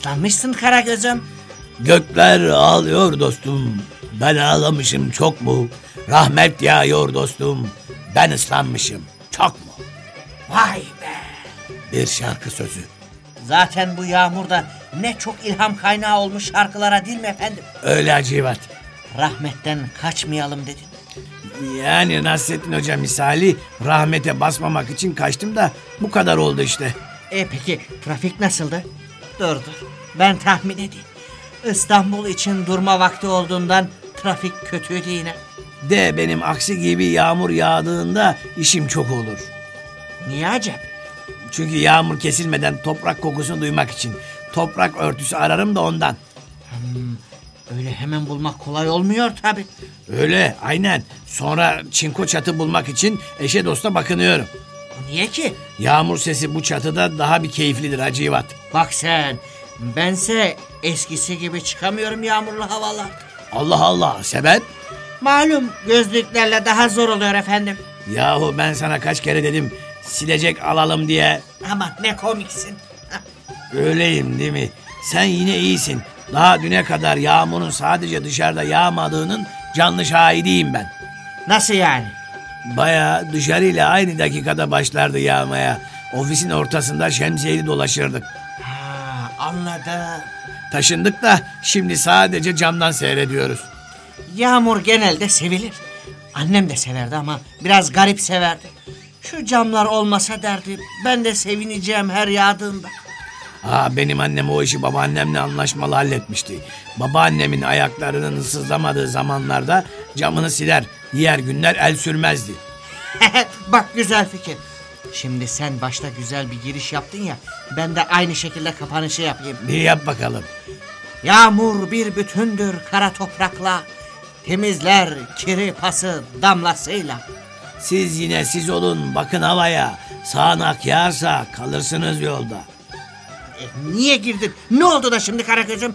Islanmışsın Karagöz'üm. Gökler ağlıyor dostum. Ben ağlamışım çok mu? Rahmet yağıyor dostum. Ben ıslanmışım çok mu? Vay be. Bir şarkı sözü. Zaten bu yağmurda ne çok ilham kaynağı olmuş şarkılara değil mi efendim? Öyle acıvat. Rahmetten kaçmayalım dedin. Yani Nasrettin Hoca misali rahmete basmamak için kaçtım da bu kadar oldu işte. E peki trafik nasıldı? Dur dur ben tahmin edeyim. İstanbul için durma vakti olduğundan trafik kötüydü yine. De benim aksi gibi yağmur yağdığında işim çok olur. Niye acep? Çünkü yağmur kesilmeden toprak kokusunu duymak için. Toprak örtüsü ararım da ondan. Öyle hemen bulmak kolay olmuyor tabi. Öyle aynen. Sonra çinko çatı bulmak için eşe dosta bakınıyorum. Niye ki? Yağmur sesi bu çatıda daha bir keyiflidir Hacivat. Bak sen bense eskisi gibi çıkamıyorum yağmurlu havalar. Allah Allah sebep? Malum gözlüklerle daha zor oluyor efendim. Yahu ben sana kaç kere dedim silecek alalım diye. Ama ne komiksin. Öyleyim değil mi? Sen yine iyisin. Daha düne kadar yağmurun sadece dışarıda yağmadığının canlı şahidiyim ben. Nasıl yani? Baya dışarıyla aynı dakikada başlardı yağmaya. Ofisin ortasında şemsiyeli dolaşırdık. Ha, anladım. Taşındık da şimdi sadece camdan seyrediyoruz. Yağmur genelde sevilir. Annem de severdi ama biraz garip severdi. Şu camlar olmasa derdi ben de sevineceğim her yağdığında. Aa, benim annem o işi babaannemle anlaşmalı halletmişti. Babaannemin ayaklarının ıssızlamadığı zamanlarda camını siler. Diğer günler el sürmezdi. Bak güzel fikir. Şimdi sen başta güzel bir giriş yaptın ya ben de aynı şekilde kapanışı yapayım. Bir yap bakalım. Yağmur bir bütündür kara toprakla. Temizler kiri pası damlasıyla. Siz yine siz olun bakın havaya. Sağanak yağarsa kalırsınız yolda. E, niye girdin? Ne oldu da şimdi Karagöz'üm?